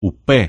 o pé.